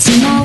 dancing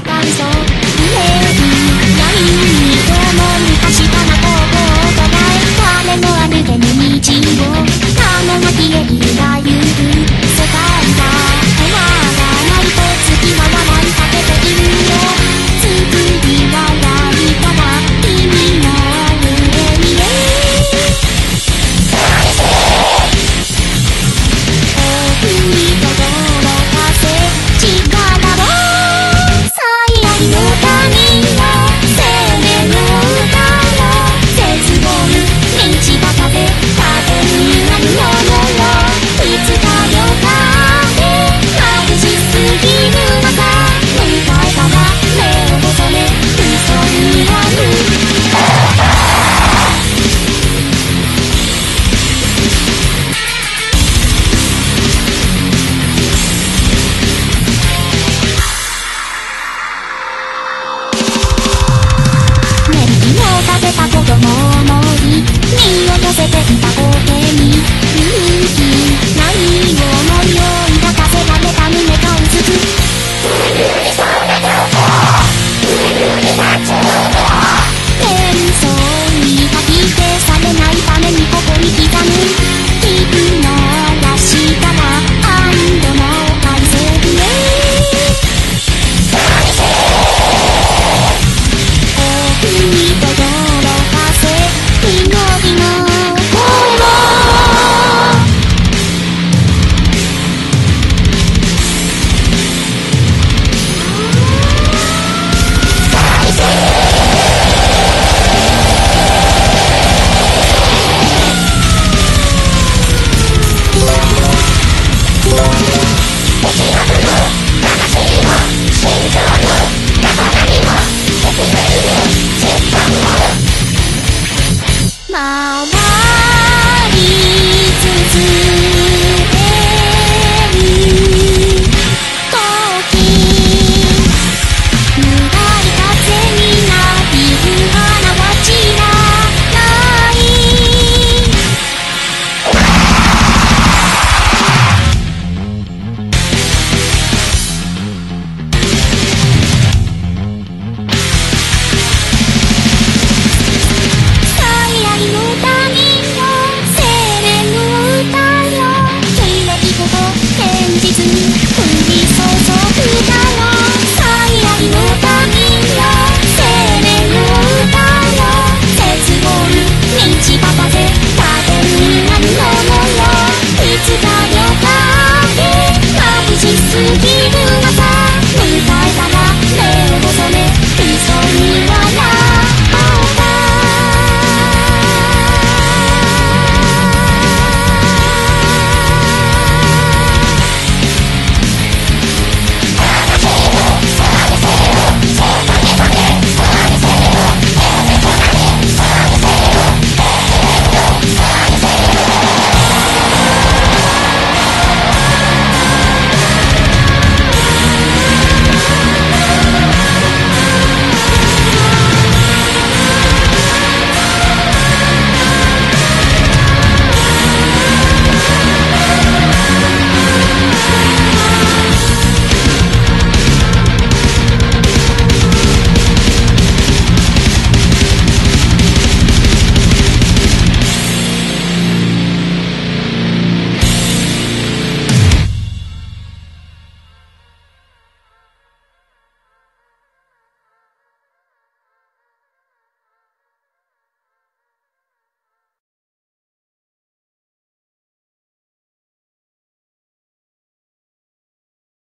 ます。